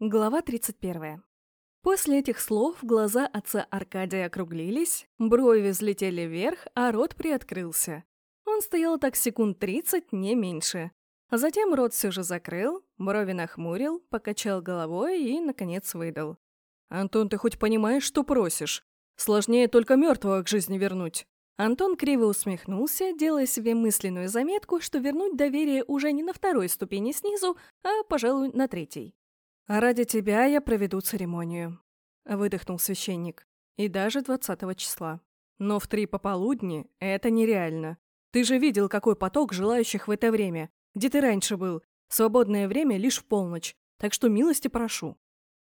Глава 31. После этих слов глаза отца Аркадия округлились, брови взлетели вверх, а рот приоткрылся. Он стоял так секунд тридцать, не меньше. А затем рот все же закрыл, брови нахмурил, покачал головой и, наконец, выдал. «Антон, ты хоть понимаешь, что просишь? Сложнее только мертвого к жизни вернуть». Антон криво усмехнулся, делая себе мысленную заметку, что вернуть доверие уже не на второй ступени снизу, а, пожалуй, на третьей. «А ради тебя я проведу церемонию», — выдохнул священник. «И даже двадцатого числа. Но в три пополудни это нереально. Ты же видел, какой поток желающих в это время. Где ты раньше был? Свободное время лишь в полночь. Так что милости прошу».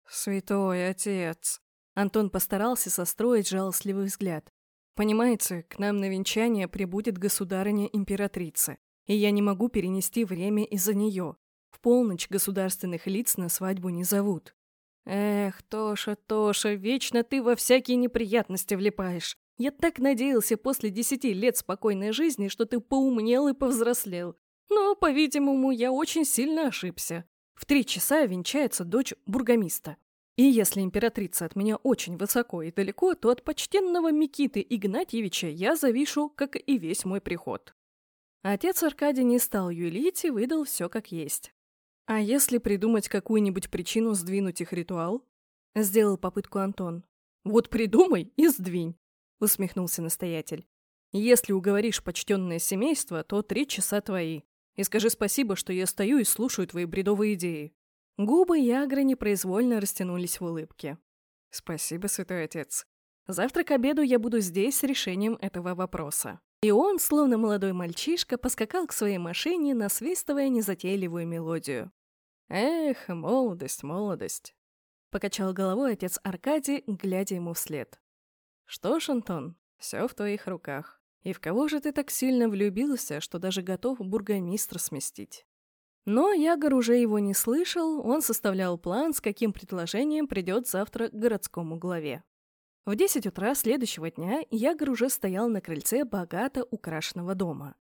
«Святой отец», — Антон постарался состроить жалостливый взгляд. «Понимаете, к нам на венчание прибудет государыня-императрица, и я не могу перенести время из-за нее. В полночь государственных лиц на свадьбу не зовут. Эх, Тоша, Тоша, вечно ты во всякие неприятности влипаешь. Я так надеялся после десяти лет спокойной жизни, что ты поумнел и повзрослел. Но, по-видимому, я очень сильно ошибся. В три часа венчается дочь бургомиста. И если императрица от меня очень высоко и далеко, то от почтенного Микиты Игнатьевича я завишу, как и весь мой приход. Отец Аркадий не стал юлить и выдал все как есть. «А если придумать какую-нибудь причину сдвинуть их ритуал?» — сделал попытку Антон. «Вот придумай и сдвинь», — усмехнулся настоятель. «Если уговоришь почтенное семейство, то три часа твои. И скажи спасибо, что я стою и слушаю твои бредовые идеи». Губы Ягры непроизвольно растянулись в улыбке. «Спасибо, святой отец. Завтра к обеду я буду здесь с решением этого вопроса». И он, словно молодой мальчишка, поскакал к своей машине, насвистывая незатейливую мелодию. «Эх, молодость, молодость!» — покачал головой отец Аркадий, глядя ему вслед. «Что ж, Антон, все в твоих руках. И в кого же ты так сильно влюбился, что даже готов бургомистра сместить?» Но Ягор уже его не слышал, он составлял план, с каким предложением придет завтра к городскому главе. В десять утра следующего дня Ягор уже стоял на крыльце богато украшенного дома.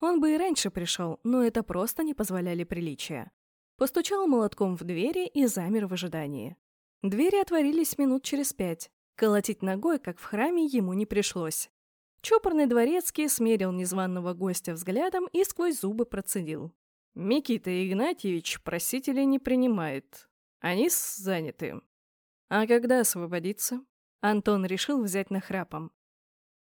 Он бы и раньше пришел, но это просто не позволяли приличия. Постучал молотком в двери и замер в ожидании. Двери отворились минут через пять. Колотить ногой, как в храме, ему не пришлось. Чопорный дворецкий смерил незваного гостя взглядом и сквозь зубы процедил. «Микита Игнатьевич просителей не принимает. Они заняты. А когда освободиться?» Антон решил взять нахрапом.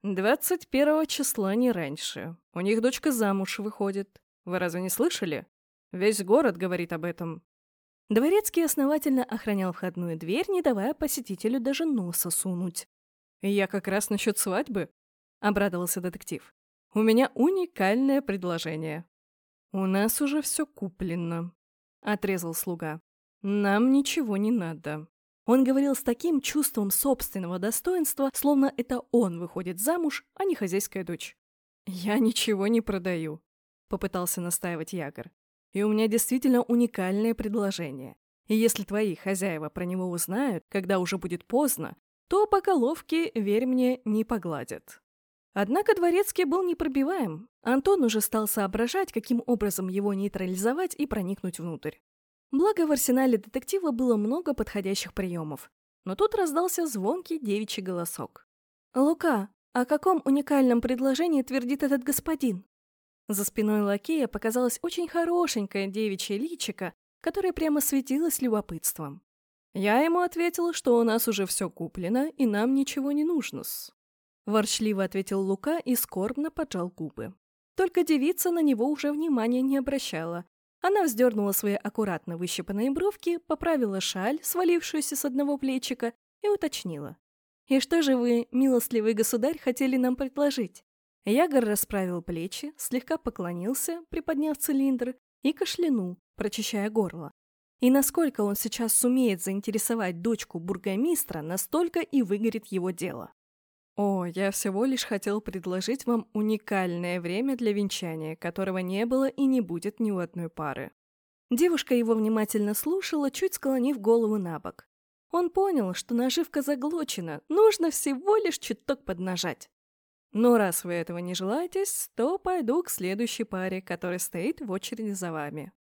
«Двадцать первого числа не раньше. У них дочка замуж выходит. Вы разве не слышали?» Весь город говорит об этом. Дворецкий основательно охранял входную дверь, не давая посетителю даже носа сунуть. «Я как раз насчет свадьбы», — обрадовался детектив. «У меня уникальное предложение». «У нас уже все куплено», — отрезал слуга. «Нам ничего не надо». Он говорил с таким чувством собственного достоинства, словно это он выходит замуж, а не хозяйская дочь. «Я ничего не продаю», — попытался настаивать Ягор. И у меня действительно уникальное предложение. И если твои хозяева про него узнают, когда уже будет поздно, то по головке, верь мне, не погладят. Однако Дворецкий был непробиваем. Антон уже стал соображать, каким образом его нейтрализовать и проникнуть внутрь. Благо, в арсенале детектива было много подходящих приемов. Но тут раздался звонкий девичий голосок. «Лука, о каком уникальном предложении твердит этот господин?» За спиной лакея показалось очень хорошенькое девичье личико, которое прямо светилось любопытством. Я ему ответила, что у нас уже все куплено, и нам ничего не нужно-с. Ворчливо ответил Лука и скорбно поджал губы. Только девица на него уже внимания не обращала. Она вздернула свои аккуратно выщипанные бровки, поправила шаль, свалившуюся с одного плечика, и уточнила. «И что же вы, милостливый государь, хотели нам предложить?» Ягор расправил плечи, слегка поклонился, приподняв цилиндр, и кашлянул, прочищая горло. И насколько он сейчас сумеет заинтересовать дочку бургомистра, настолько и выгорит его дело. «О, я всего лишь хотел предложить вам уникальное время для венчания, которого не было и не будет ни у одной пары». Девушка его внимательно слушала, чуть склонив голову на бок. Он понял, что наживка заглочена, нужно всего лишь чуток поднажать. Но раз вы этого не желаете, то пойду к следующей паре, которая стоит в очереди за вами.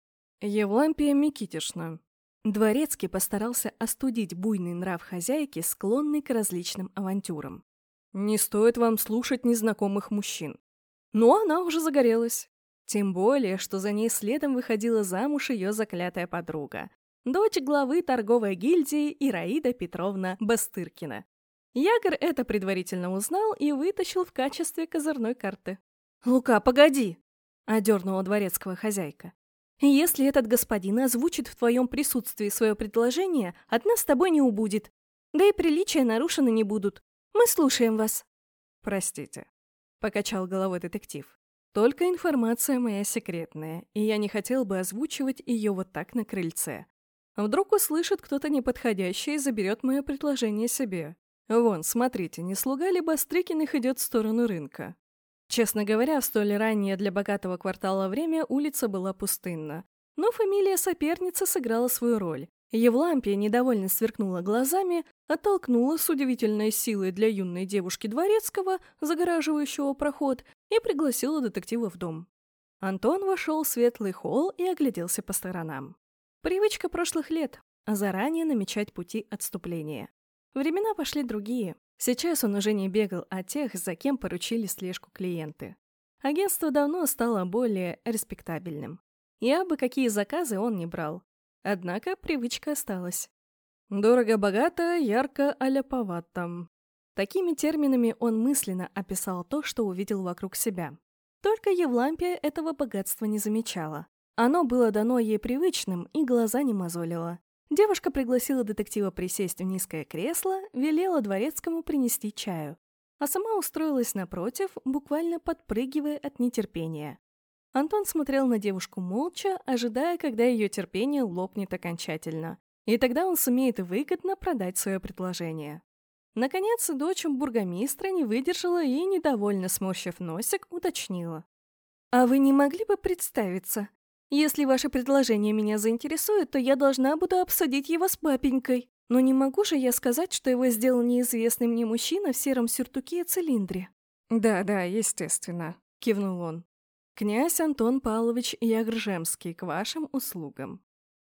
Евлампия Микитишна. Дворецкий постарался остудить буйный нрав хозяйки, склонный к различным авантюрам. «Не стоит вам слушать незнакомых мужчин». Но она уже загорелась. Тем более, что за ней следом выходила замуж ее заклятая подруга, дочь главы торговой гильдии Ираида Петровна Бастыркина. Ягор это предварительно узнал и вытащил в качестве козырной карты. «Лука, погоди!» — одернула дворецкого хозяйка. Если этот господин озвучит в твоем присутствии свое предложение, от нас с тобой не убудет. Да и приличия нарушены не будут. Мы слушаем вас. Простите, покачал головой детектив. Только информация моя секретная, и я не хотел бы озвучивать ее вот так на крыльце. Вдруг услышит кто-то неподходящий и заберет мое предложение себе. Вон, смотрите, не слуга ли Бастрыкиных идет в сторону рынка. Честно говоря, в столь раннее для богатого квартала время улица была пустынна. Но фамилия соперницы сыграла свою роль. Евлампия недовольно сверкнула глазами, оттолкнула с удивительной силой для юной девушки дворецкого, загораживающего проход, и пригласила детектива в дом. Антон вошел в светлый холл и огляделся по сторонам. Привычка прошлых лет — заранее намечать пути отступления. Времена пошли другие. Сейчас он уже не бегал от тех, за кем поручили слежку клиенты. Агентство давно стало более респектабельным. И абы какие заказы он не брал. Однако привычка осталась. Дорого-богато, ярко-аляповато. Такими терминами он мысленно описал то, что увидел вокруг себя. Только Евлампия этого богатства не замечала. Оно было дано ей привычным и глаза не мозолило. Девушка пригласила детектива присесть в низкое кресло, велела дворецкому принести чаю, а сама устроилась напротив, буквально подпрыгивая от нетерпения. Антон смотрел на девушку молча, ожидая, когда ее терпение лопнет окончательно, и тогда он сумеет выгодно продать свое предложение. Наконец, дочь бургомистра не выдержала и, недовольно сморщив носик, уточнила. «А вы не могли бы представиться? Если ваше предложение меня заинтересует, то я должна буду обсудить его с папенькой. Но не могу же я сказать, что его сделал неизвестный мне мужчина в сером сюртуке и цилиндре». «Да-да, естественно», — кивнул он. «Князь Антон Павлович Ягржемский, к вашим услугам».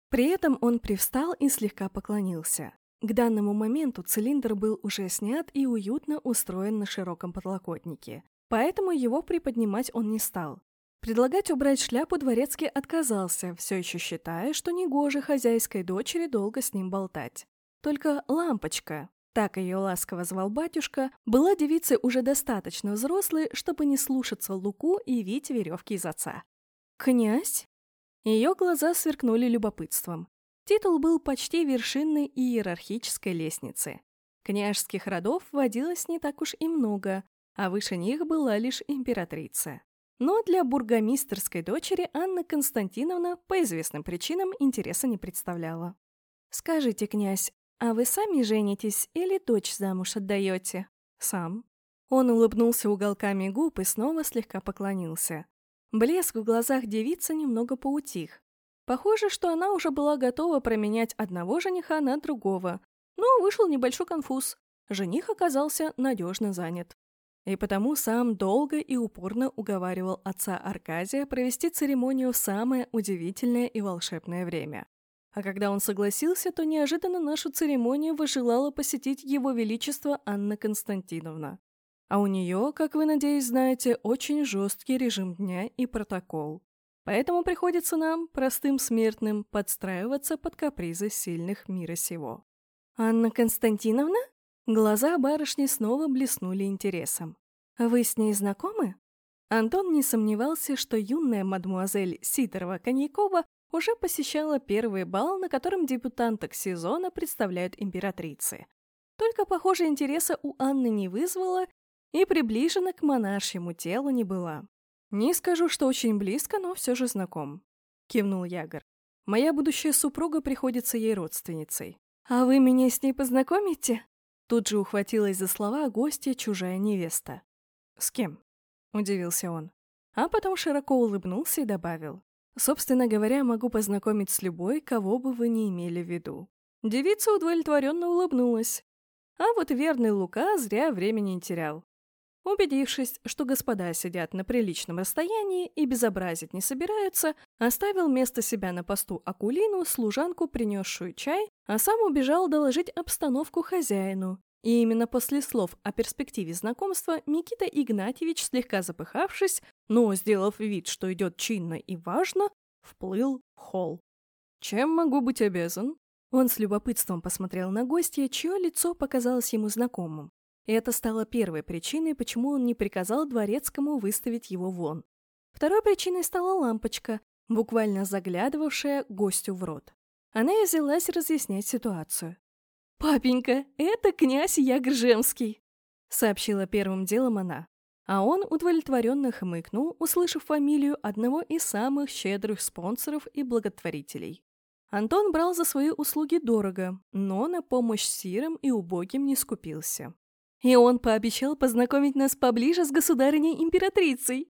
При этом он привстал и слегка поклонился. К данному моменту цилиндр был уже снят и уютно устроен на широком подлокотнике, поэтому его приподнимать он не стал. Предлагать убрать шляпу дворецкий отказался, все еще считая, что негоже хозяйской дочери долго с ним болтать. Только лампочка, так ее ласково звал батюшка, была девицей уже достаточно взрослой, чтобы не слушаться Луку и вить веревки из отца. «Князь?» Ее глаза сверкнули любопытством. Титул был почти вершинной иерархической лестницы. Княжеских родов водилось не так уж и много, а выше них была лишь императрица. Но для бургомистерской дочери Анна Константиновна по известным причинам интереса не представляла. «Скажите, князь, а вы сами женитесь или дочь замуж отдаете?» «Сам». Он улыбнулся уголками губ и снова слегка поклонился. Блеск в глазах девицы немного поутих. Похоже, что она уже была готова променять одного жениха на другого. Но вышел небольшой конфуз. Жених оказался надежно занят и потому сам долго и упорно уговаривал отца Аркадия провести церемонию в самое удивительное и волшебное время. А когда он согласился, то неожиданно нашу церемонию выжелала посетить его величество Анна Константиновна. А у нее, как вы, надеюсь, знаете, очень жесткий режим дня и протокол. Поэтому приходится нам, простым смертным, подстраиваться под капризы сильных мира сего. «Анна Константиновна?» Глаза барышни снова блеснули интересом. «Вы с ней знакомы?» Антон не сомневался, что юная мадмуазель Сидорова-Коньякова уже посещала первый бал, на котором дебютанток сезона представляют императрицы. Только, похоже, интереса у Анны не вызвала и приближена к монаршему телу не была. «Не скажу, что очень близко, но все же знаком», — кивнул Ягор. «Моя будущая супруга приходится ей родственницей». «А вы меня с ней познакомите?» Тут же ухватилась за слова гостья чужая невеста. «С кем?» – удивился он. А потом широко улыбнулся и добавил. «Собственно говоря, могу познакомить с любой, кого бы вы не имели в виду». Девица удовлетворенно улыбнулась. А вот верный Лука зря времени не терял. Убедившись, что господа сидят на приличном расстоянии и безобразить не собираются, оставил вместо себя на посту Акулину, служанку, принесшую чай, а сам убежал доложить обстановку хозяину. И именно после слов о перспективе знакомства Никита Игнатьевич, слегка запыхавшись, но сделав вид, что идет чинно и важно, вплыл в холл. «Чем могу быть обязан?» Он с любопытством посмотрел на гостя, чье лицо показалось ему знакомым. И это стало первой причиной, почему он не приказал дворецкому выставить его вон. Второй причиной стала лампочка, буквально заглядывавшая гостю в рот. Она и взялась разъяснять ситуацию. «Папенька, это князь Ягржемский!» — сообщила первым делом она. А он удовлетворенно хмыкнул, услышав фамилию одного из самых щедрых спонсоров и благотворителей. Антон брал за свои услуги дорого, но на помощь сирым и убогим не скупился. И он пообещал познакомить нас поближе с государыней-императрицей.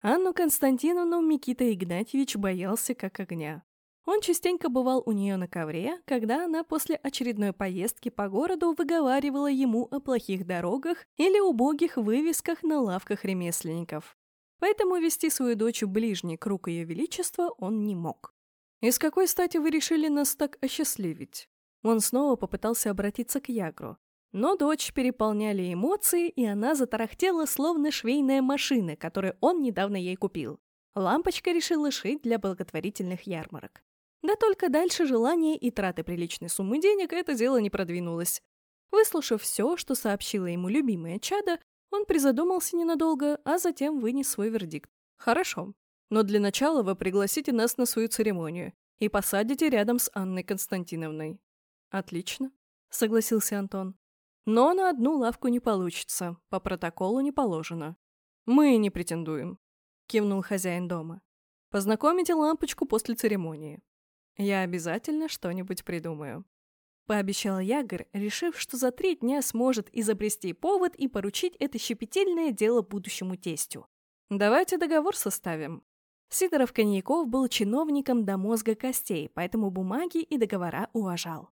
Анну Константиновну Микита Игнатьевич боялся как огня. Он частенько бывал у нее на ковре, когда она после очередной поездки по городу выговаривала ему о плохих дорогах или убогих вывесках на лавках ремесленников. Поэтому вести свою дочь ближний круг ее величества он не мог. «И с какой стати вы решили нас так осчастливить?» Он снова попытался обратиться к Ягру, но дочь переполняли эмоции, и она затарахтела, словно швейная машина, которую он недавно ей купил. Лампочка решила шить для благотворительных ярмарок. Да только дальше желания и траты приличной суммы денег это дело не продвинулось. Выслушав все, что сообщила ему любимая чада, он призадумался ненадолго, а затем вынес свой вердикт. «Хорошо, но для начала вы пригласите нас на свою церемонию и посадите рядом с Анной Константиновной». «Отлично», — согласился Антон. Но на одну лавку не получится, по протоколу не положено. Мы не претендуем, кивнул хозяин дома. Познакомите лампочку после церемонии. Я обязательно что-нибудь придумаю. Пообещал Ягор, решив, что за три дня сможет изобрести повод и поручить это щепетильное дело будущему тестю. Давайте договор составим. Сидоров Коньяков был чиновником до мозга костей, поэтому бумаги и договора уважал.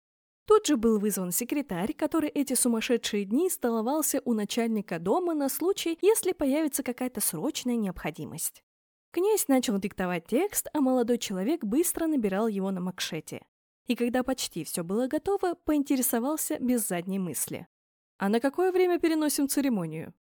Тут же был вызван секретарь, который эти сумасшедшие дни столовался у начальника дома на случай, если появится какая-то срочная необходимость. Князь начал диктовать текст, а молодой человек быстро набирал его на макшете. И когда почти все было готово, поинтересовался без задней мысли. «А на какое время переносим церемонию?»